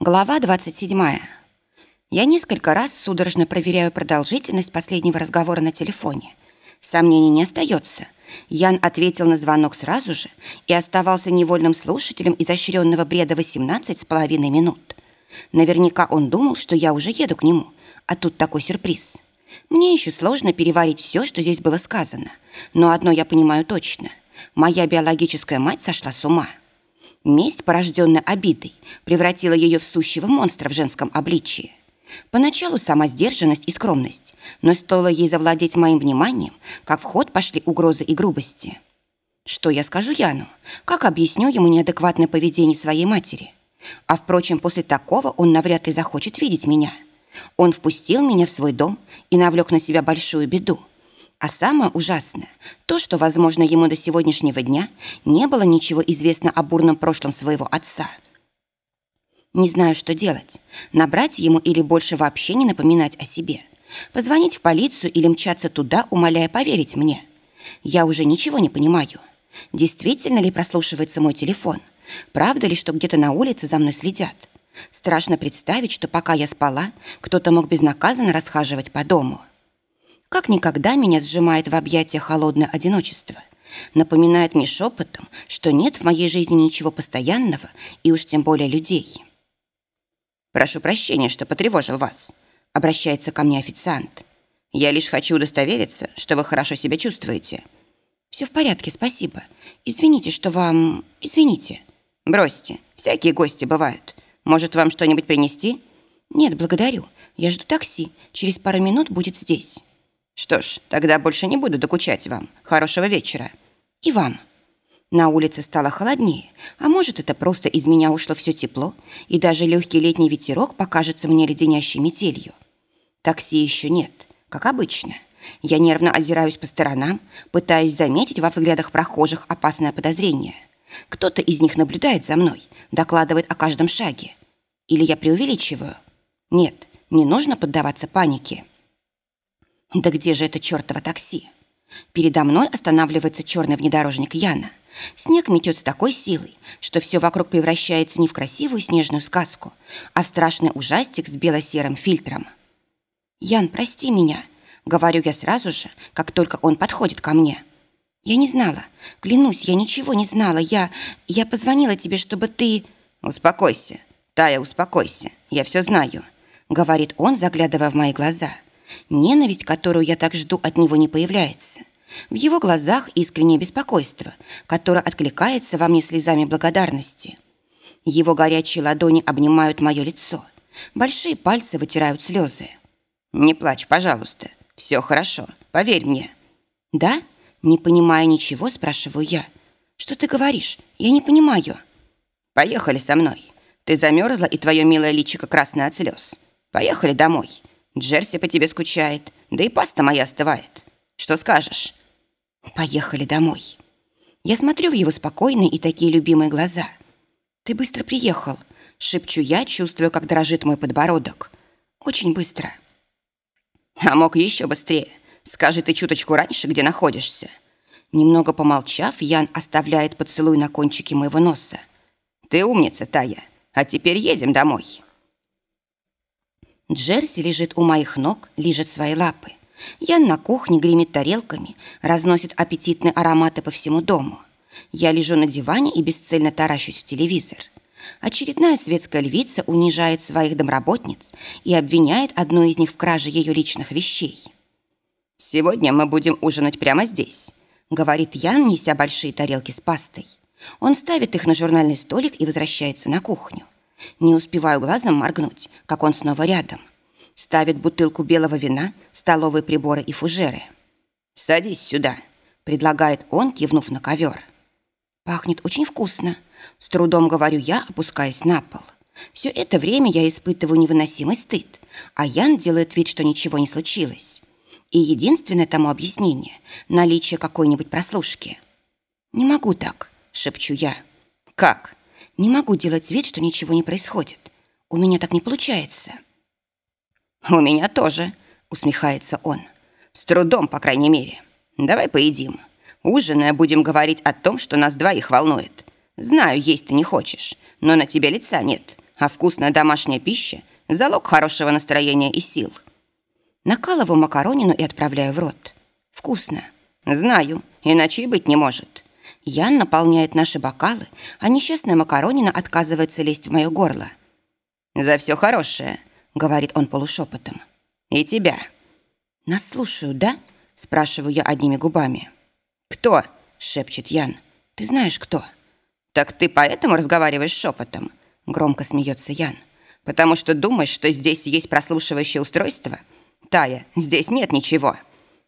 Глава 27. Я несколько раз судорожно проверяю продолжительность последнего разговора на телефоне. Сомнений не остается. Ян ответил на звонок сразу же и оставался невольным слушателем изощренного бреда 18 с половиной минут. Наверняка он думал, что я уже еду к нему, а тут такой сюрприз. Мне еще сложно переварить все, что здесь было сказано. Но одно я понимаю точно. Моя биологическая мать сошла с ума. Месть, порожденная обидой, превратила ее в сущего монстра в женском обличии. Поначалу сама сдержанность и скромность, но стоило ей завладеть моим вниманием, как в ход пошли угрозы и грубости. Что я скажу Яну? Как объясню ему неадекватное поведение своей матери? А впрочем, после такого он навряд ли захочет видеть меня. Он впустил меня в свой дом и навлек на себя большую беду. А самое ужасное – то, что, возможно, ему до сегодняшнего дня не было ничего известно о бурном прошлом своего отца. Не знаю, что делать. Набрать ему или больше вообще не напоминать о себе. Позвонить в полицию или мчаться туда, умоляя поверить мне. Я уже ничего не понимаю. Действительно ли прослушивается мой телефон? Правда ли, что где-то на улице за мной следят? Страшно представить, что пока я спала, кто-то мог безнаказанно расхаживать по дому. Как никогда меня сжимает в объятиях холодное одиночество. Напоминает мне шепотом, что нет в моей жизни ничего постоянного и уж тем более людей. «Прошу прощения, что потревожил вас», — обращается ко мне официант. «Я лишь хочу удостовериться, что вы хорошо себя чувствуете». «Все в порядке, спасибо. Извините, что вам... Извините». «Бросьте, всякие гости бывают. Может, вам что-нибудь принести?» «Нет, благодарю. Я жду такси. Через пару минут будет здесь». Что ж, тогда больше не буду докучать вам. Хорошего вечера. И вам. На улице стало холоднее, а может, это просто из меня ушло все тепло, и даже легкий летний ветерок покажется мне леденящей метелью. Такси еще нет, как обычно. Я нервно озираюсь по сторонам, пытаясь заметить во взглядах прохожих опасное подозрение. Кто-то из них наблюдает за мной, докладывает о каждом шаге. Или я преувеличиваю? Нет, не нужно поддаваться панике. Да где же это чертово такси? Передо мной останавливается черный внедорожник Яна. Снег метет с такой силой, что все вокруг превращается не в красивую снежную сказку, а в страшный ужастик с бело-серым фильтром. «Ян, прости меня», — говорю я сразу же, как только он подходит ко мне. «Я не знала. Клянусь, я ничего не знала. Я... я позвонила тебе, чтобы ты...» «Успокойся. Тая, успокойся. Я все знаю», — говорит он, заглядывая в мои глаза. «Я...» Ненависть, которую я так жду, от него не появляется. В его глазах искреннее беспокойство, которое откликается во мне слезами благодарности. Его горячие ладони обнимают мое лицо. Большие пальцы вытирают слезы. «Не плачь, пожалуйста. Все хорошо. Поверь мне». «Да?» Не понимая ничего, спрашиваю я. «Что ты говоришь? Я не понимаю». «Поехали со мной. Ты замерзла, и твое милое личико красное от слез. Поехали домой. Джерси по тебе скучает, да и паста моя остывает. Что скажешь?» «Поехали домой». Я смотрю в его спокойные и такие любимые глаза. «Ты быстро приехал», — шепчу я, чувствую, как дрожит мой подбородок. «Очень быстро». «А мог еще быстрее. Скажи ты чуточку раньше, где находишься». Немного помолчав, Ян оставляет поцелуй на кончике моего носа. «Ты умница, Тая. А теперь едем домой». Джерси лежит у моих ног, лижет свои лапы. Ян на кухне гремит тарелками, разносит аппетитные ароматы по всему дому. Я лежу на диване и бесцельно таращусь в телевизор. Очередная светская львица унижает своих домработниц и обвиняет одну из них в краже ее личных вещей. «Сегодня мы будем ужинать прямо здесь», — говорит Ян, неся большие тарелки с пастой. Он ставит их на журнальный столик и возвращается на кухню. Не успеваю глазом моргнуть, как он снова рядом. Ставит бутылку белого вина, столовые приборы и фужеры. «Садись сюда», — предлагает он, кивнув на ковер. «Пахнет очень вкусно», — с трудом говорю я, опускаясь на пол. Все это время я испытываю невыносимый стыд, а Ян делает вид, что ничего не случилось. И единственное тому объяснение — наличие какой-нибудь прослушки. «Не могу так», — шепчу я. «Как?» Не могу делать вид, что ничего не происходит. У меня так не получается. У меня тоже, усмехается он. С трудом, по крайней мере. Давай поедим. Ужиная будем говорить о том, что нас двоих волнует. Знаю, есть ты не хочешь, но на тебе лица нет, а вкусная домашняя пища – залог хорошего настроения и сил. Накалываю макаронину и отправляю в рот. Вкусно. Знаю, иначе и быть не может. Ян наполняет наши бокалы, а несчастная макаронина отказывается лезть в мое горло. «За все хорошее», — говорит он полушепотом. «И тебя». «Нас слушают, да?» — спрашиваю я одними губами. «Кто?» — шепчет Ян. «Ты знаешь, кто?» «Так ты поэтому разговариваешь шепотом?» — громко смеется Ян. «Потому что думаешь, что здесь есть прослушивающее устройство? Тая, здесь нет ничего».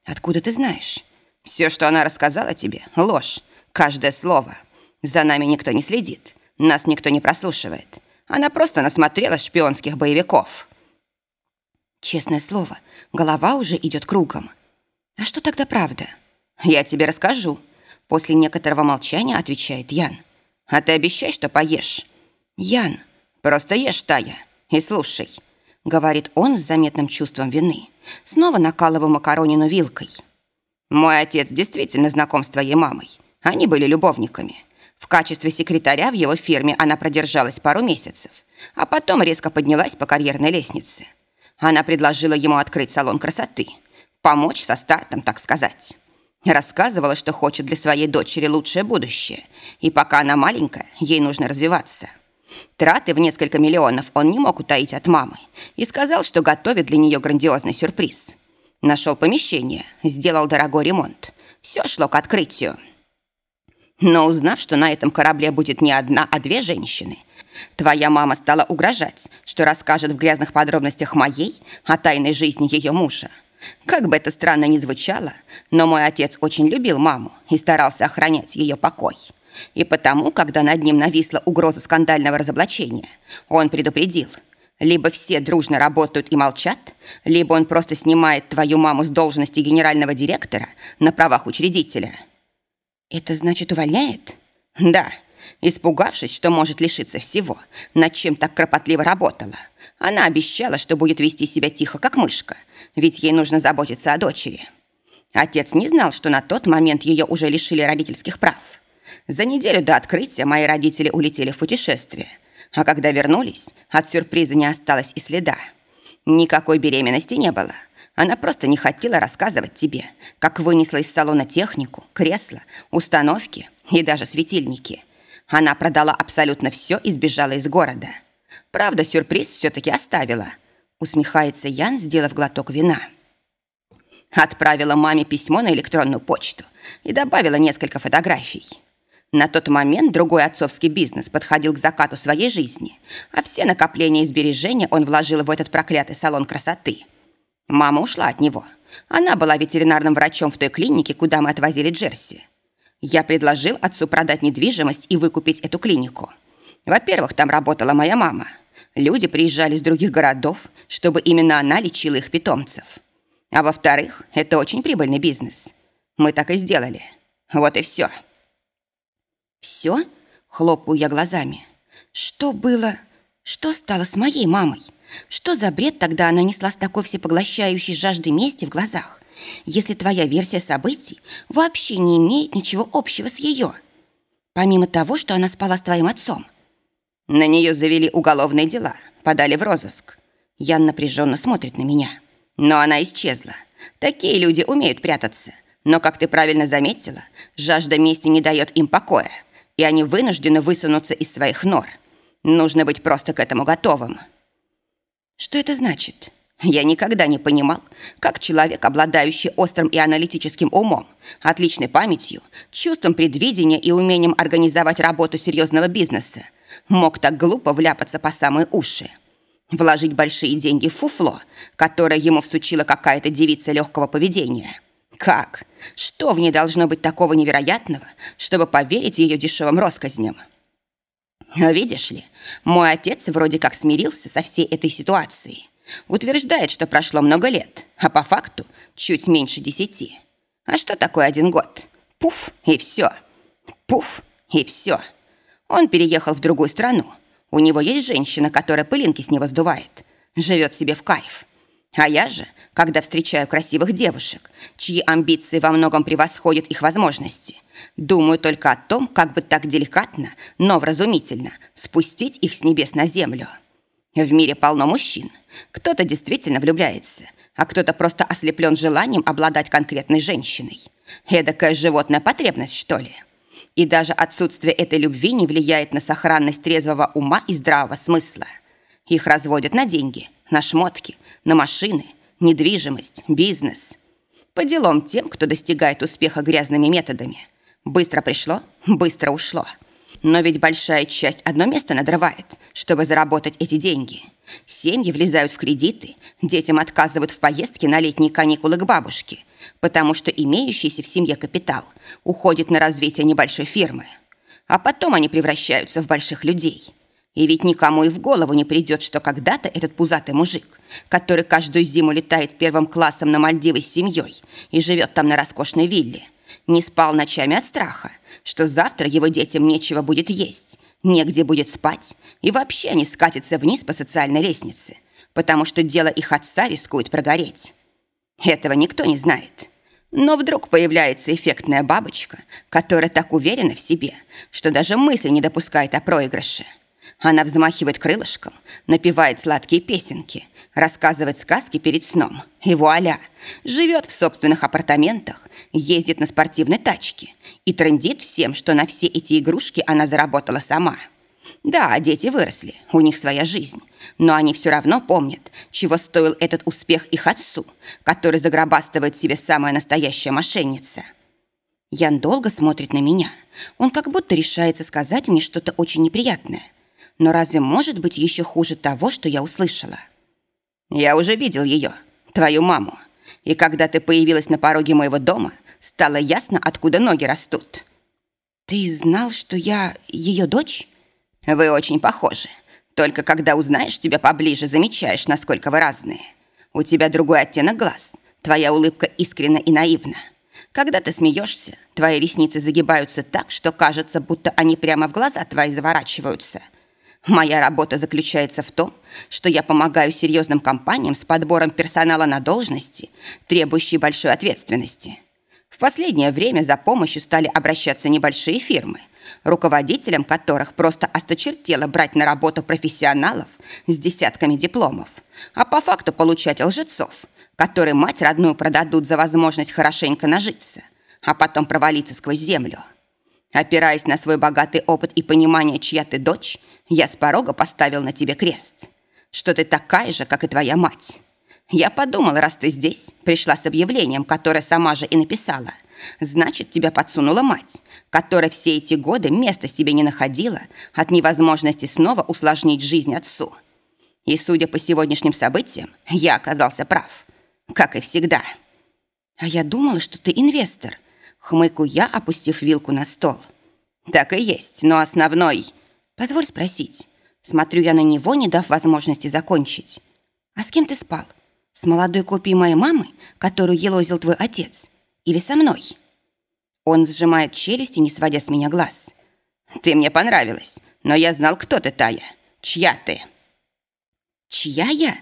«Откуда ты знаешь?» «Все, что она рассказала тебе, — ложь. Каждое слово. За нами никто не следит. Нас никто не прослушивает. Она просто насмотрелась шпионских боевиков». Честное слово, голова уже идет кругом. «А что тогда правда?» «Я тебе расскажу», — после некоторого молчания отвечает Ян. «А ты обещай, что поешь». «Ян, просто ешь, Тая, и слушай», — говорит он с заметным чувством вины. Снова накалываю макаронину вилкой. «Мой отец действительно знаком с твоей мамой. Они были любовниками. В качестве секретаря в его фирме она продержалась пару месяцев, а потом резко поднялась по карьерной лестнице. Она предложила ему открыть салон красоты, помочь со стартом, так сказать. Рассказывала, что хочет для своей дочери лучшее будущее, и пока она маленькая, ей нужно развиваться. Траты в несколько миллионов он не мог утаить от мамы и сказал, что готовит для нее грандиозный сюрприз. Нашел помещение, сделал дорогой ремонт. Все шло к открытию. Но узнав, что на этом корабле будет не одна, а две женщины, твоя мама стала угрожать, что расскажет в грязных подробностях моей о тайной жизни ее мужа. Как бы это странно ни звучало, но мой отец очень любил маму и старался охранять ее покой. И потому, когда над ним нависла угроза скандального разоблачения, он предупредил, либо все дружно работают и молчат, либо он просто снимает твою маму с должности генерального директора на правах учредителя. Это значит увольняет? Да. Испугавшись, что может лишиться всего, над чем так кропотливо работала, она обещала, что будет вести себя тихо, как мышка, ведь ей нужно заботиться о дочери. Отец не знал, что на тот момент ее уже лишили родительских прав. За неделю до открытия мои родители улетели в путешествие, а когда вернулись, от сюрприза не осталось и следа. Никакой беременности не было. Она просто не хотела рассказывать тебе, как вынесла из салона технику, кресла, установки и даже светильники. Она продала абсолютно все и сбежала из города. Правда, сюрприз все-таки оставила. Усмехается Ян, сделав глоток вина. Отправила маме письмо на электронную почту и добавила несколько фотографий. На тот момент другой отцовский бизнес подходил к закату своей жизни, а все накопления и сбережения он вложил в этот проклятый салон красоты. Мама ушла от него. Она была ветеринарным врачом в той клинике, куда мы отвозили Джерси. Я предложил отцу продать недвижимость и выкупить эту клинику. Во-первых, там работала моя мама – Люди приезжали из других городов, чтобы именно она лечила их питомцев. А во-вторых, это очень прибыльный бизнес. Мы так и сделали. Вот и все. Все? Хлопаю я глазами. Что было? Что стало с моей мамой? Что за бред тогда она несла с такой всепоглощающей жаждой мести в глазах, если твоя версия событий вообще не имеет ничего общего с ее? Помимо того, что она спала с твоим отцом – на нее завели уголовные дела, подали в розыск. Ян напряженно смотрит на меня. Но она исчезла. Такие люди умеют прятаться. Но, как ты правильно заметила, жажда мести не дает им покоя, и они вынуждены высунуться из своих нор. Нужно быть просто к этому готовым. Что это значит? Я никогда не понимал, как человек, обладающий острым и аналитическим умом, отличной памятью, чувством предвидения и умением организовать работу серьезного бизнеса, мог так глупо вляпаться по самые уши. Вложить большие деньги в фуфло, которое ему всучила какая-то девица легкого поведения. Как? Что в ней должно быть такого невероятного, чтобы поверить ее дешевым россказням? Видишь ли, мой отец вроде как смирился со всей этой ситуацией. Утверждает, что прошло много лет, а по факту чуть меньше десяти. А что такое один год? Пуф, и все. Пуф, и все. Он переехал в другую страну. У него есть женщина, которая пылинки с него сдувает. Живет себе в кайф. А я же, когда встречаю красивых девушек, чьи амбиции во многом превосходят их возможности, Думаю только о том, как бы так деликатно, но вразумительно спустить их с небес на землю. В мире полно мужчин. Кто-то действительно влюбляется, а кто-то просто ослеплен желанием обладать конкретной женщиной. Эдакая животная потребность, что ли? И даже отсутствие этой любви не влияет на сохранность трезвого ума и здравого смысла. Их разводят на деньги, на шмотки, на машины, недвижимость, бизнес. По делам тем, кто достигает успеха грязными методами. Быстро пришло, быстро ушло. Но ведь большая часть одно место надрывает, чтобы заработать эти деньги. Семьи влезают в кредиты, детям отказывают в поездке на летние каникулы к бабушке, потому что имеющийся в семье капитал уходит на развитие небольшой фирмы. А потом они превращаются в больших людей. И ведь никому и в голову не придет, что когда-то этот пузатый мужик, который каждую зиму летает первым классом на Мальдивы с семьей и живет там на роскошной вилле, не спал ночами от страха, что завтра его детям нечего будет есть, негде будет спать, и вообще они скатятся вниз по социальной лестнице, потому что дело их отца рискует прогореть. Этого никто не знает. Но вдруг появляется эффектная бабочка, которая так уверена в себе, что даже мысли не допускает о проигрыше – она взмахивает крылышком, напевает сладкие песенки, рассказывает сказки перед сном. И вуаля! Живет в собственных апартаментах, ездит на спортивной тачке и трендит всем, что на все эти игрушки она заработала сама. Да, дети выросли, у них своя жизнь, но они все равно помнят, чего стоил этот успех их отцу, который загробастывает себе самая настоящая мошенница. Ян долго смотрит на меня. Он как будто решается сказать мне что-то очень неприятное – но разве может быть еще хуже того, что я услышала? Я уже видел ее, твою маму. И когда ты появилась на пороге моего дома, стало ясно, откуда ноги растут. Ты знал, что я ее дочь? Вы очень похожи. Только когда узнаешь тебя поближе, замечаешь, насколько вы разные. У тебя другой оттенок глаз. Твоя улыбка искренна и наивна. Когда ты смеешься, твои ресницы загибаются так, что кажется, будто они прямо в глаза твои заворачиваются – Моя работа заключается в том, что я помогаю серьезным компаниям с подбором персонала на должности, требующие большой ответственности. В последнее время за помощью стали обращаться небольшие фирмы, руководителям которых просто осточертело брать на работу профессионалов с десятками дипломов, а по факту получать лжецов, которые мать родную продадут за возможность хорошенько нажиться, а потом провалиться сквозь землю. Опираясь на свой богатый опыт и понимание, чья ты дочь, я с порога поставил на тебе крест. Что ты такая же, как и твоя мать. Я подумал, раз ты здесь, пришла с объявлением, которое сама же и написала. Значит, тебя подсунула мать, которая все эти годы места себе не находила от невозможности снова усложнить жизнь отцу. И, судя по сегодняшним событиям, я оказался прав. Как и всегда. А я думала, что ты инвестор – Хмыку я, опустив вилку на стол. Так и есть, но основной... Позволь спросить. Смотрю я на него, не дав возможности закончить. А с кем ты спал? С молодой копией моей мамы, которую елозил твой отец? Или со мной? Он сжимает челюсти, не сводя с меня глаз. Ты мне понравилась, но я знал, кто ты, Тая. Чья ты? Чья я?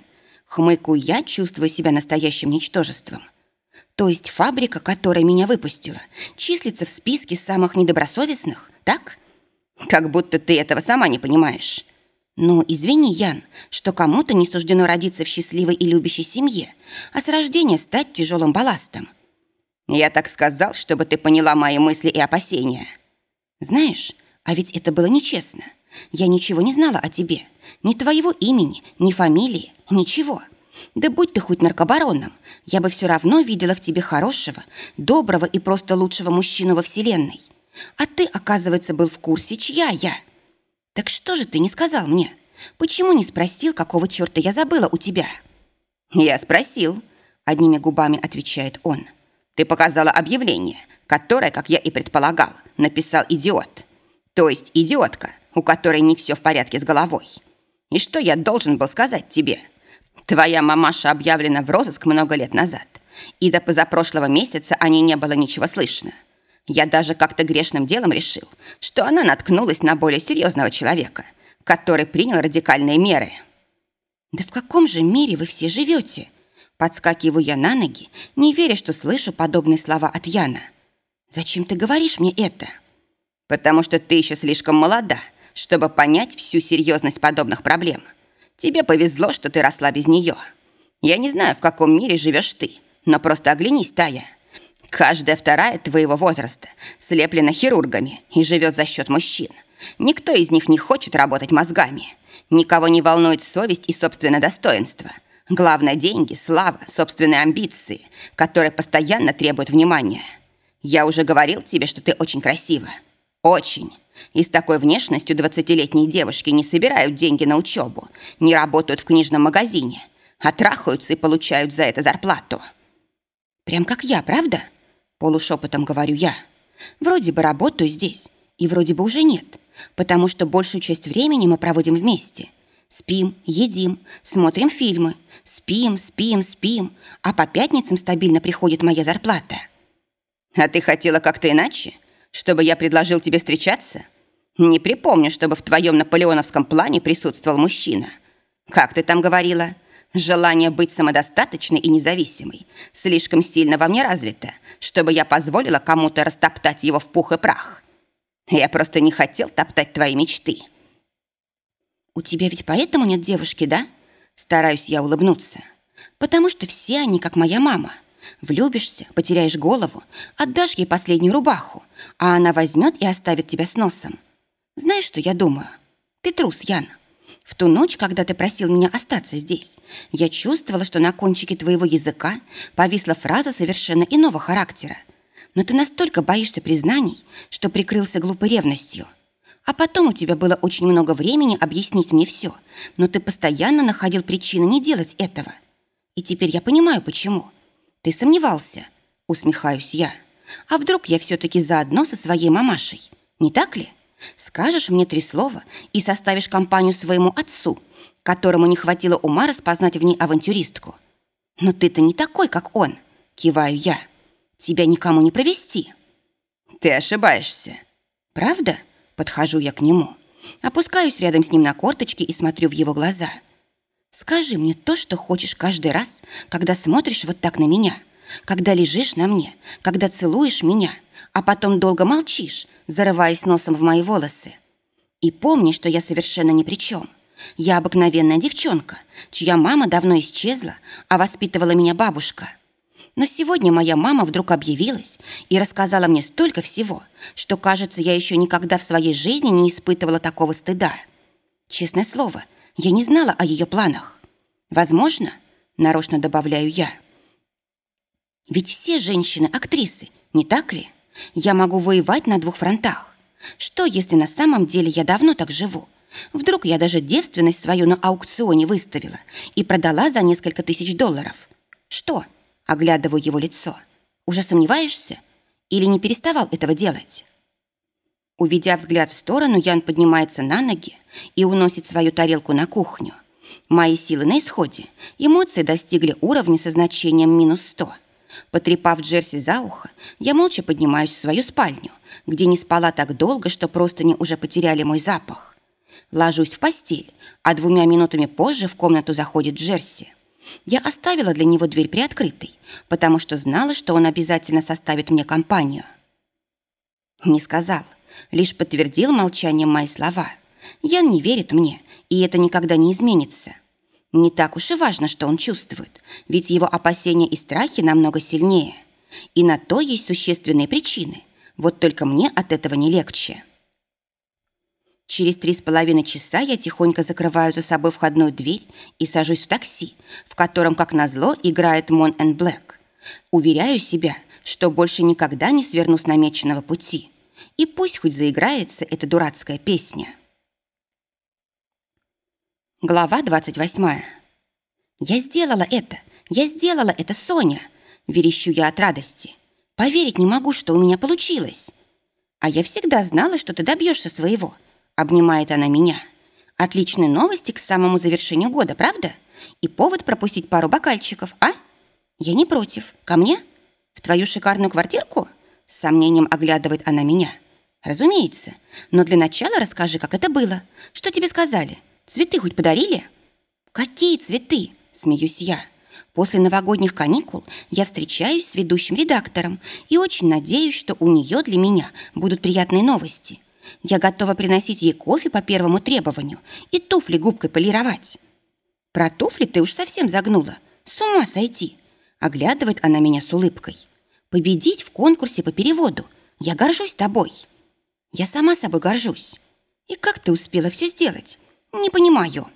Хмыкаю я, чувствую себя настоящим ничтожеством. То есть фабрика, которая меня выпустила, числится в списке самых недобросовестных, так? Как будто ты этого сама не понимаешь. Ну, извини, Ян, что кому-то не суждено родиться в счастливой и любящей семье, а с рождения стать тяжелым балластом. Я так сказал, чтобы ты поняла мои мысли и опасения. Знаешь, а ведь это было нечестно. Я ничего не знала о тебе. Ни твоего имени, ни фамилии, ничего. Да будь ты хоть наркобароном, я бы все равно видела в тебе хорошего, доброго и просто лучшего мужчину во Вселенной. А ты, оказывается, был в курсе, чья я. Так что же ты не сказал мне? Почему не спросил, какого черта я забыла у тебя? Я спросил, одними губами отвечает он. Ты показала объявление, которое, как я и предполагал, написал идиот. То есть идиотка, у которой не все в порядке с головой. И что я должен был сказать тебе? — Твоя мамаша объявлена в розыск много лет назад, и до позапрошлого месяца о ней не было ничего слышно. Я даже как-то грешным делом решил, что она наткнулась на более серьезного человека, который принял радикальные меры. «Да в каком же мире вы все живете?» Подскакиваю я на ноги, не веря, что слышу подобные слова от Яна. Зачем ты говоришь мне это? Потому что ты еще слишком молода, чтобы понять всю серьезность подобных проблем. Тебе повезло, что ты росла без нее. Я не знаю, в каком мире живешь ты, но просто оглянись, Тая. Каждая вторая твоего возраста слеплена хирургами и живет за счет мужчин. Никто из них не хочет работать мозгами. Никого не волнует совесть и собственное достоинство. Главное – деньги, слава, собственные амбиции, которые постоянно требуют внимания. Я уже говорил тебе, что ты очень красива. Очень. И с такой внешностью 20-летние девушки не собирают деньги на учебу, не работают в книжном магазине, а трахаются и получают за это зарплату. Прям как я, правда? Полушепотом говорю я. Вроде бы работаю здесь, и вроде бы уже нет, потому что большую часть времени мы проводим вместе. Спим, едим, смотрим фильмы, спим, спим, спим, а по пятницам стабильно приходит моя зарплата. А ты хотела как-то иначе? Чтобы я предложил тебе встречаться? Не припомню, чтобы в твоем наполеоновском плане присутствовал мужчина. Как ты там говорила? Желание быть самодостаточной и независимой слишком сильно во мне развито, чтобы я позволила кому-то растоптать его в пух и прах. Я просто не хотел топтать твои мечты. У тебя ведь поэтому нет девушки, да? Стараюсь я улыбнуться. Потому что все они, как моя мама. Влюбишься, потеряешь голову, отдашь ей последнюю рубаху, а она возьмет и оставит тебя с носом. Знаешь, что я думаю? Ты трус, Ян. В ту ночь, когда ты просил меня остаться здесь, я чувствовала, что на кончике твоего языка повисла фраза совершенно иного характера. Но ты настолько боишься признаний, что прикрылся глупой ревностью. А потом у тебя было очень много времени объяснить мне все, но ты постоянно находил причины не делать этого. И теперь я понимаю, почему. Ты сомневался, усмехаюсь я. А вдруг я все-таки заодно со своей мамашей, не так ли? Скажешь мне три слова и составишь компанию своему отцу, которому не хватило ума распознать в ней авантюристку. Но ты-то не такой, как он, киваю я. Тебя никому не провести. Ты ошибаешься. Правда? Подхожу я к нему. Опускаюсь рядом с ним на корточки и смотрю в его глаза. Скажи мне то, что хочешь каждый раз, когда смотришь вот так на меня, когда лежишь на мне, когда целуешь меня — а потом долго молчишь, зарываясь носом в мои волосы. И помни, что я совершенно ни при чем. Я обыкновенная девчонка, чья мама давно исчезла, а воспитывала меня бабушка. Но сегодня моя мама вдруг объявилась и рассказала мне столько всего, что, кажется, я еще никогда в своей жизни не испытывала такого стыда. Честное слово, я не знала о ее планах. Возможно, нарочно добавляю я. Ведь все женщины – актрисы, не так ли? Я могу воевать на двух фронтах. Что, если на самом деле я давно так живу? Вдруг я даже девственность свою на аукционе выставила и продала за несколько тысяч долларов. Что? Оглядываю его лицо. Уже сомневаешься? Или не переставал этого делать? Уведя взгляд в сторону, Ян поднимается на ноги и уносит свою тарелку на кухню. Мои силы на исходе. Эмоции достигли уровня со значением минус сто. Потрепав Джерси за ухо, я молча поднимаюсь в свою спальню, где не спала так долго, что просто не уже потеряли мой запах. Ложусь в постель, а двумя минутами позже в комнату заходит Джерси. Я оставила для него дверь приоткрытой, потому что знала, что он обязательно составит мне компанию. Не сказал, лишь подтвердил молчанием мои слова. Ян не верит мне, и это никогда не изменится. Не так уж и важно, что он чувствует, ведь его опасения и страхи намного сильнее. И на то есть существенные причины. Вот только мне от этого не легче. Через три с половиной часа я тихонько закрываю за собой входную дверь и сажусь в такси, в котором, как назло, играет Мон энд Блэк. Уверяю себя, что больше никогда не сверну с намеченного пути. И пусть хоть заиграется эта дурацкая песня. Глава 28. «Я сделала это! Я сделала это, Соня!» Верещу я от радости. «Поверить не могу, что у меня получилось!» «А я всегда знала, что ты добьешься своего!» Обнимает она меня. «Отличные новости к самому завершению года, правда? И повод пропустить пару бокальчиков, а?» «Я не против. Ко мне? В твою шикарную квартирку?» С сомнением оглядывает она меня. «Разумеется. Но для начала расскажи, как это было. Что тебе сказали?» Цветы хоть подарили?» «Какие цветы?» – смеюсь я. После новогодних каникул я встречаюсь с ведущим редактором и очень надеюсь, что у нее для меня будут приятные новости. Я готова приносить ей кофе по первому требованию и туфли губкой полировать. Про туфли ты уж совсем загнула. С ума сойти. Оглядывает она меня с улыбкой. Победить в конкурсе по переводу. Я горжусь тобой. Я сама собой горжусь. И как ты успела все сделать? Не понимаю.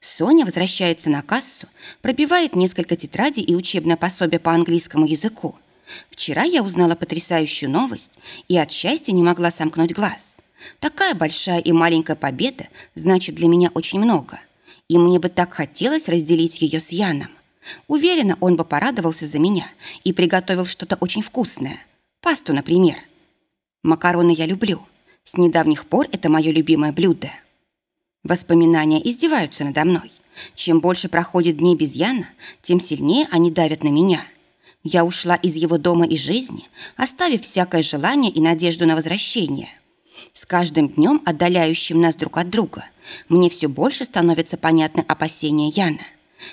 Соня возвращается на кассу, пробивает несколько тетрадей и учебное пособие по английскому языку. Вчера я узнала потрясающую новость и от счастья не могла сомкнуть глаз. Такая большая и маленькая победа значит для меня очень много. И мне бы так хотелось разделить ее с Яном. Уверена, он бы порадовался за меня и приготовил что-то очень вкусное. Пасту, например. Макароны я люблю. С недавних пор это мое любимое блюдо. Воспоминания издеваются надо мной. Чем больше проходит дней без Яна, тем сильнее они давят на меня. Я ушла из его дома и жизни, оставив всякое желание и надежду на возвращение. С каждым днем, отдаляющим нас друг от друга, мне все больше становятся понятны опасения Яна.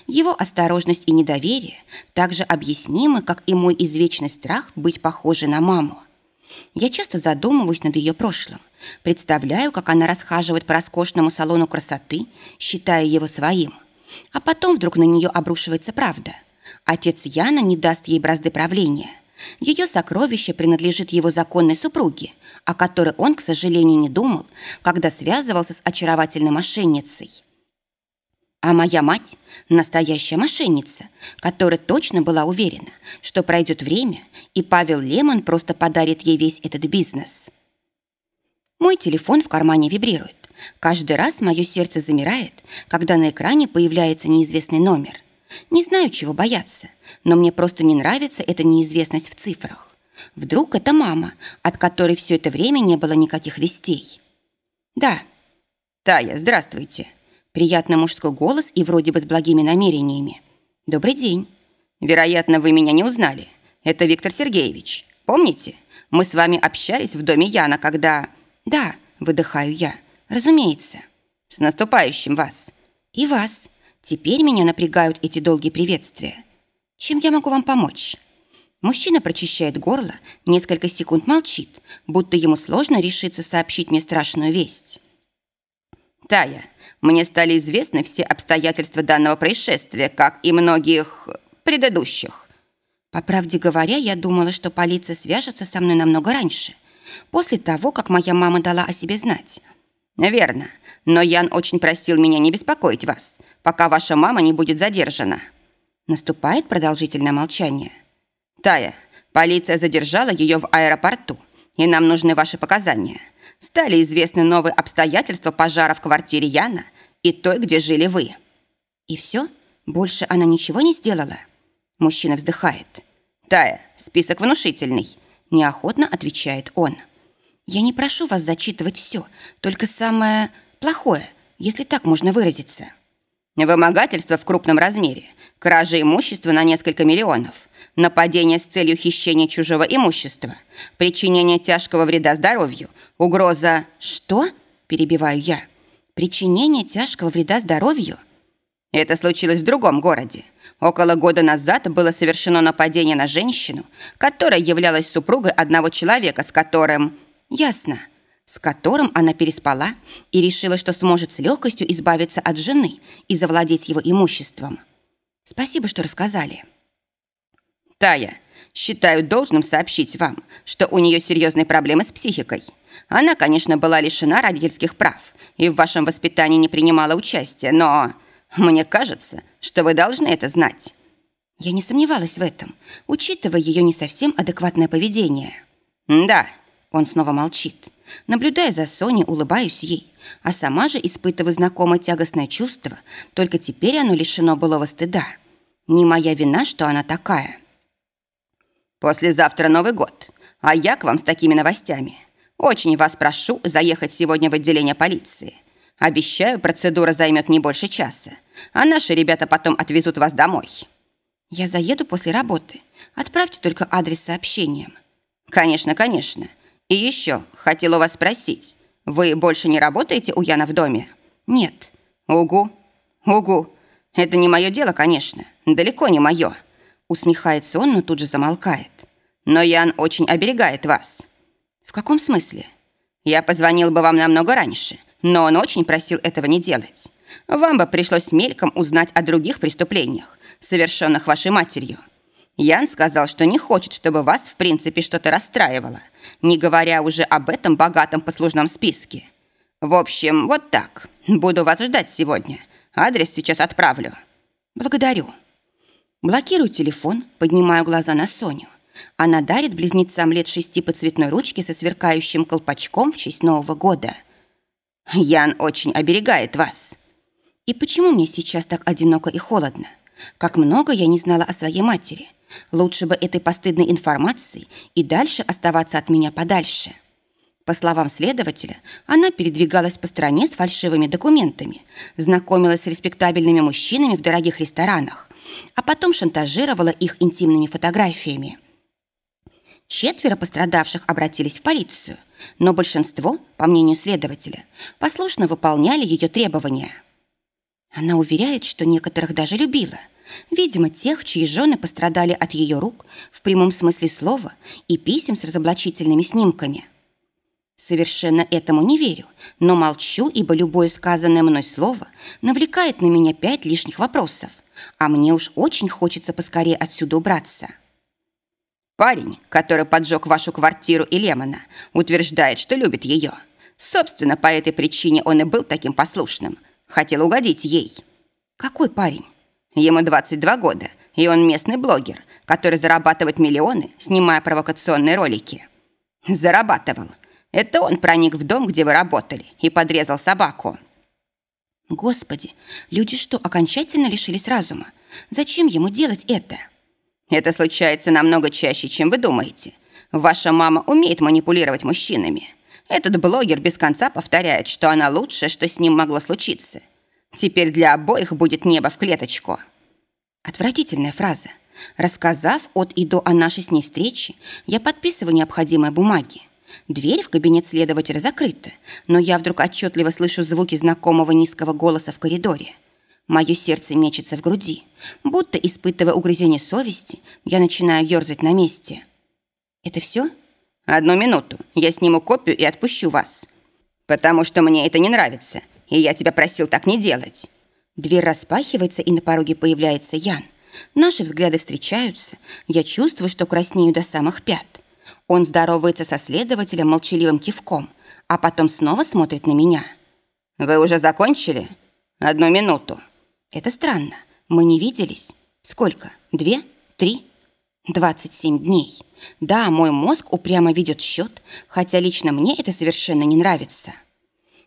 Его осторожность и недоверие также объяснимы, как и мой извечный страх быть похожей на маму. Я часто задумываюсь над ее прошлым, представляю, как она расхаживает по роскошному салону красоты, считая его своим. А потом вдруг на нее обрушивается правда. Отец Яна не даст ей бразды правления. Ее сокровище принадлежит его законной супруге, о которой он, к сожалению, не думал, когда связывался с очаровательной мошенницей. А моя мать – настоящая мошенница, которая точно была уверена, что пройдет время, и Павел Лемон просто подарит ей весь этот бизнес. Мой телефон в кармане вибрирует. Каждый раз мое сердце замирает, когда на экране появляется неизвестный номер. Не знаю, чего бояться, но мне просто не нравится эта неизвестность в цифрах. Вдруг это мама, от которой все это время не было никаких вестей. Да. Тая, здравствуйте. Приятный мужской голос и вроде бы с благими намерениями. «Добрый день. Вероятно, вы меня не узнали. Это Виктор Сергеевич. Помните? Мы с вами общались в доме Яна, когда...» «Да», — выдыхаю я. «Разумеется. С наступающим вас. И вас. Теперь меня напрягают эти долгие приветствия. Чем я могу вам помочь?» Мужчина прочищает горло, несколько секунд молчит, будто ему сложно решиться сообщить мне страшную весть. «Тая, мне стали известны все обстоятельства данного происшествия, как и многих предыдущих. По правде говоря, я думала, что полиция свяжется со мной намного раньше, после того, как моя мама дала о себе знать. Верно, но Ян очень просил меня не беспокоить вас, пока ваша мама не будет задержана. Наступает продолжительное молчание. Тая, полиция задержала ее в аэропорту, и нам нужны ваши показания стали известны новые обстоятельства пожара в квартире Яна и той, где жили вы. И все? Больше она ничего не сделала? Мужчина вздыхает. Тая, список внушительный. Неохотно отвечает он. Я не прошу вас зачитывать все, только самое плохое, если так можно выразиться. Вымогательство в крупном размере, кража имущества на несколько миллионов – нападение с целью хищения чужого имущества, причинение тяжкого вреда здоровью, угроза... Что? Перебиваю я. Причинение тяжкого вреда здоровью? Это случилось в другом городе. Около года назад было совершено нападение на женщину, которая являлась супругой одного человека, с которым... Ясно. С которым она переспала и решила, что сможет с легкостью избавиться от жены и завладеть его имуществом. Спасибо, что рассказали. Тая, считаю должным сообщить вам, что у нее серьезные проблемы с психикой. Она, конечно, была лишена родительских прав и в вашем воспитании не принимала участия, но мне кажется, что вы должны это знать. Я не сомневалась в этом, учитывая ее не совсем адекватное поведение. Да, он снова молчит. Наблюдая за Соней, улыбаюсь ей, а сама же испытываю знакомое тягостное чувство, только теперь оно лишено былого стыда. Не моя вина, что она такая. Послезавтра Новый год, а я к вам с такими новостями. Очень вас прошу заехать сегодня в отделение полиции. Обещаю, процедура займет не больше часа, а наши ребята потом отвезут вас домой. Я заеду после работы. Отправьте только адрес сообщением. Конечно, конечно. И еще хотела вас спросить. Вы больше не работаете у Яна в доме? Нет. Угу. Угу. Это не мое дело, конечно. далеко не мое. Усмехается он, но тут же замолкает. Но Ян очень оберегает вас. В каком смысле? Я позвонил бы вам намного раньше, но он очень просил этого не делать. Вам бы пришлось мельком узнать о других преступлениях, совершенных вашей матерью. Ян сказал, что не хочет, чтобы вас, в принципе, что-то расстраивало, не говоря уже об этом богатом послужном списке. В общем, вот так. Буду вас ждать сегодня. Адрес сейчас отправлю. Благодарю. Блокирую телефон, поднимаю глаза на Соню. Она дарит близнецам лет шести по цветной ручке со сверкающим колпачком в честь Нового года. Ян очень оберегает вас. И почему мне сейчас так одиноко и холодно? Как много я не знала о своей матери. Лучше бы этой постыдной информации и дальше оставаться от меня подальше. По словам следователя, она передвигалась по стране с фальшивыми документами, знакомилась с респектабельными мужчинами в дорогих ресторанах, а потом шантажировала их интимными фотографиями. Четверо пострадавших обратились в полицию, но большинство, по мнению следователя, послушно выполняли ее требования. Она уверяет, что некоторых даже любила. Видимо, тех, чьи жены пострадали от ее рук в прямом смысле слова и писем с разоблачительными снимками. Совершенно этому не верю, но молчу, ибо любое сказанное мной слово навлекает на меня пять лишних вопросов, а мне уж очень хочется поскорее отсюда убраться. Парень, который поджег вашу квартиру и Лемона, утверждает, что любит ее. Собственно, по этой причине он и был таким послушным. Хотел угодить ей. Какой парень? Ему 22 года, и он местный блогер, который зарабатывает миллионы, снимая провокационные ролики. Зарабатывал. Это он проник в дом, где вы работали, и подрезал собаку. Господи, люди что, окончательно лишились разума? Зачем ему делать это? Это случается намного чаще, чем вы думаете. Ваша мама умеет манипулировать мужчинами. Этот блогер без конца повторяет, что она лучшее, что с ним могло случиться. Теперь для обоих будет небо в клеточку. Отвратительная фраза. Рассказав от и до о нашей с ней встрече, я подписываю необходимые бумаги. Дверь в кабинет следователя закрыта, но я вдруг отчетливо слышу звуки знакомого низкого голоса в коридоре. Мое сердце мечется в груди. Будто, испытывая угрызение совести, я начинаю ерзать на месте. «Это все?» «Одну минуту. Я сниму копию и отпущу вас. Потому что мне это не нравится, и я тебя просил так не делать». Дверь распахивается, и на пороге появляется Ян. Наши взгляды встречаются. Я чувствую, что краснею до самых пят. Он здоровается со следователем молчаливым кивком, а потом снова смотрит на меня. «Вы уже закончили? Одну минуту». Это странно. Мы не виделись. Сколько? Две? Три? Двадцать семь дней. Да, мой мозг упрямо ведет счет, хотя лично мне это совершенно не нравится.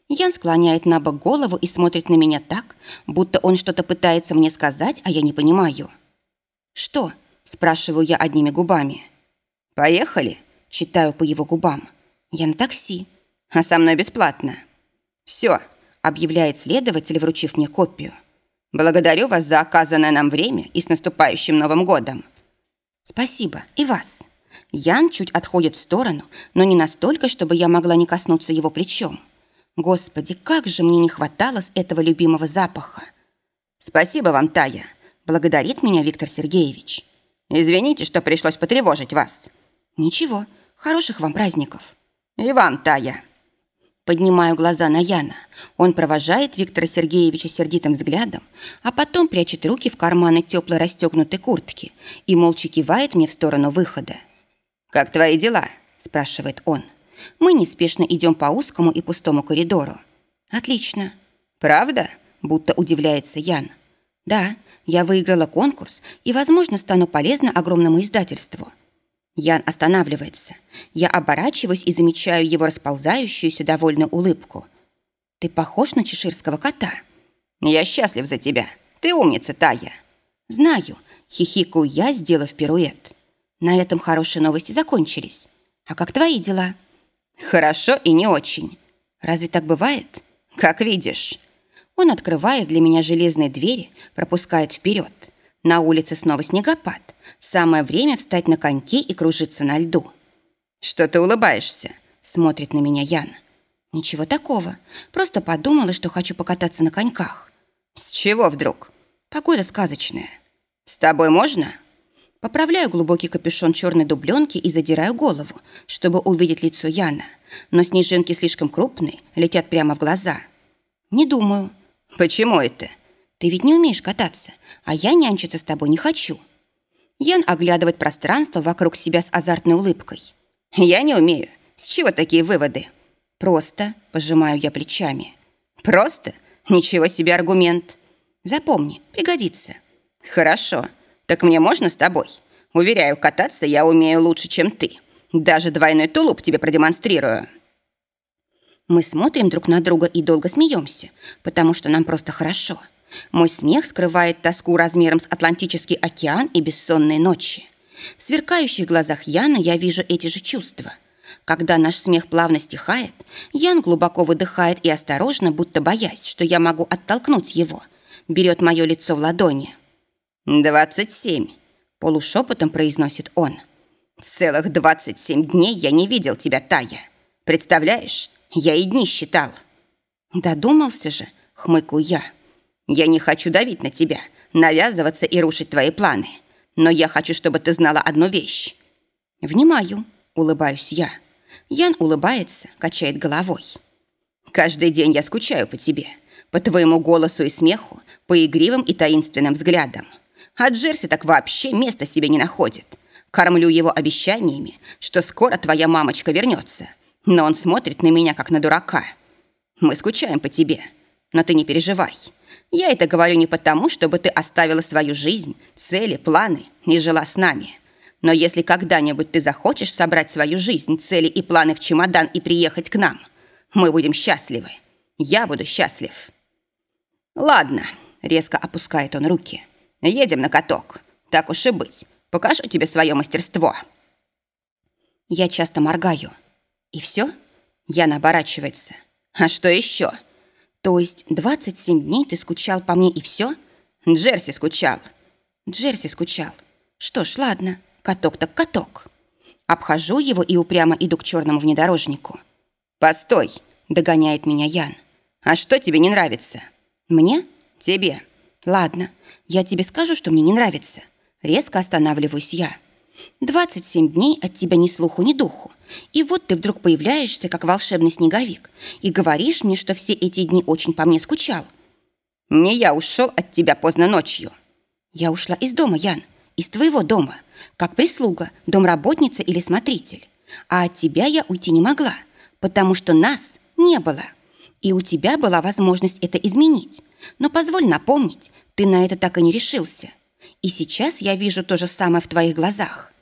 Ян склоняет на бок голову и смотрит на меня так, будто он что-то пытается мне сказать, а я не понимаю. «Что?» – спрашиваю я одними губами. «Поехали?» – читаю по его губам. «Я на такси». «А со мной бесплатно». «Все», – объявляет следователь, вручив мне копию. Благодарю вас за оказанное нам время и с наступающим Новым годом. Спасибо. И вас. Ян чуть отходит в сторону, но не настолько, чтобы я могла не коснуться его плечом. Господи, как же мне не хватало с этого любимого запаха. Спасибо вам, Тая. Благодарит меня Виктор Сергеевич. Извините, что пришлось потревожить вас. Ничего. Хороших вам праздников. И вам, Тая. Поднимаю глаза на Яна. Он провожает Виктора Сергеевича сердитым взглядом, а потом прячет руки в карманы теплой расстегнутой куртки и молча кивает мне в сторону выхода. «Как твои дела?» – спрашивает он. Мы неспешно идем по узкому и пустому коридору. «Отлично». «Правда?» – будто удивляется Ян. «Да, я выиграла конкурс и, возможно, стану полезна огромному издательству». Ян останавливается. Я оборачиваюсь и замечаю его расползающуюся довольную улыбку. «Ты похож на чеширского кота». «Я счастлив за тебя. Ты умница, Тая». «Знаю», — хихикаю я, сделав пируэт. На этом хорошие новости закончились. А как твои дела? Хорошо и не очень. Разве так бывает? Как видишь. Он открывает для меня железные двери, пропускает вперед. На улице снова снегопад. Самое время встать на коньки и кружиться на льду. «Что ты улыбаешься?» – смотрит на меня Ян. «Ничего такого. Просто подумала, что хочу покататься на коньках». «С чего вдруг?» «Погода сказочная». «С тобой можно?» Поправляю глубокий капюшон черной дубленки и задираю голову, чтобы увидеть лицо Яна. Но снежинки слишком крупные, летят прямо в глаза. Не думаю. Почему это? Ты ведь не умеешь кататься, а я нянчиться с тобой не хочу. Ян оглядывает пространство вокруг себя с азартной улыбкой. Я не умею. С чего такие выводы? Просто, пожимаю я плечами. Просто? Ничего себе аргумент. Запомни, пригодится. Хорошо. Так мне можно с тобой? Уверяю, кататься я умею лучше, чем ты. Даже двойной тулуп тебе продемонстрирую. Мы смотрим друг на друга и долго смеемся, потому что нам просто хорошо. Мой смех скрывает тоску размером с Атлантический океан и бессонные ночи. В сверкающих глазах Яна я вижу эти же чувства. Когда наш смех плавно стихает, Ян глубоко выдыхает и осторожно, будто боясь, что я могу оттолкнуть его, берет мое лицо в ладони. «Двадцать семь», — полушепотом произносит он. «Целых двадцать семь дней я не видел тебя, Тая. Представляешь, я и дни считал». «Додумался же», — хмыкаю я. «Я не хочу давить на тебя, навязываться и рушить твои планы. Но я хочу, чтобы ты знала одну вещь». «Внимаю», — улыбаюсь я. Ян улыбается, качает головой. «Каждый день я скучаю по тебе, по твоему голосу и смеху, по игривым и таинственным взглядам. А Джерси так вообще места себе не находит. Кормлю его обещаниями, что скоро твоя мамочка вернется. Но он смотрит на меня, как на дурака. Мы скучаем по тебе. Но ты не переживай. Я это говорю не потому, чтобы ты оставила свою жизнь, цели, планы и жила с нами. Но если когда-нибудь ты захочешь собрать свою жизнь, цели и планы в чемодан и приехать к нам, мы будем счастливы. Я буду счастлив. Ладно, резко опускает он руки. Едем на каток. Так уж и быть. Покажу тебе свое мастерство. Я часто моргаю. И все? Яна оборачивается. А что еще? То есть 27 дней ты скучал по мне и все? Джерси скучал. Джерси скучал. Что ж, ладно. Каток так каток. Обхожу его и упрямо иду к черному внедорожнику. «Постой!» – догоняет меня Ян. «А что тебе не нравится?» «Мне?» «Тебе». «Ладно, я тебе скажу, что мне не нравится. Резко останавливаюсь я. 27 дней от тебя ни слуху, ни духу. И вот ты вдруг появляешься, как волшебный снеговик, и говоришь мне, что все эти дни очень по мне скучал. Не я ушел от тебя поздно ночью. Я ушла из дома, Ян, из твоего дома, как прислуга, домработница или смотритель. А от тебя я уйти не могла, потому что нас не было. И у тебя была возможность это изменить. Но позволь напомнить, ты на это так и не решился. И сейчас я вижу то же самое в твоих глазах.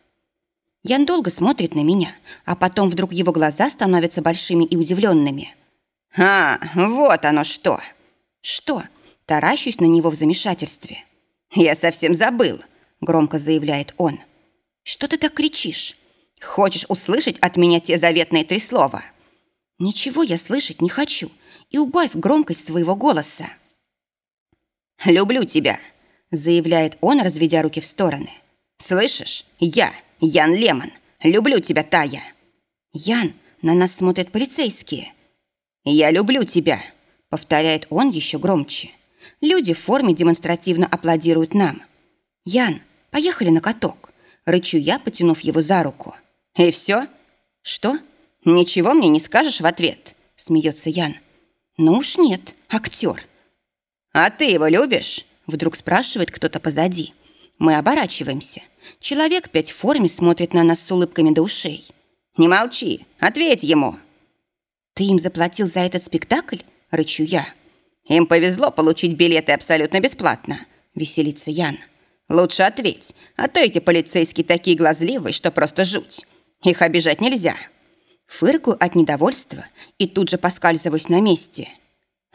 Ян долго смотрит на меня, а потом вдруг его глаза становятся большими и удивленными. «А, вот оно что!» «Что?» Таращусь на него в замешательстве. «Я совсем забыл», — громко заявляет он. «Что ты так кричишь?» «Хочешь услышать от меня те заветные три слова?» «Ничего я слышать не хочу, и убавь громкость своего голоса». «Люблю тебя», — заявляет он, разведя руки в стороны. «Слышишь? Я, Ян Лемон, люблю тебя, Тая». «Ян, на нас смотрят полицейские». «Я люблю тебя», — повторяет он еще громче. Люди в форме демонстративно аплодируют нам. «Ян, поехали на каток», — рычу я, потянув его за руку. «И все?» «Что?» «Ничего мне не скажешь в ответ?» — смеется Ян. «Ну уж нет, актер. «А ты его любишь?» Вдруг спрашивает кто-то позади. Мы оборачиваемся. Человек пять в форме смотрит на нас с улыбками до ушей. «Не молчи, ответь ему!» «Ты им заплатил за этот спектакль?» – рычу я. «Им повезло получить билеты абсолютно бесплатно», – веселится Ян. «Лучше ответь, а то эти полицейские такие глазливые, что просто жуть. Их обижать нельзя». Фыркаю от недовольства и тут же поскальзываюсь на месте.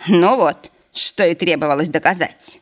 «Ну вот, что и требовалось доказать.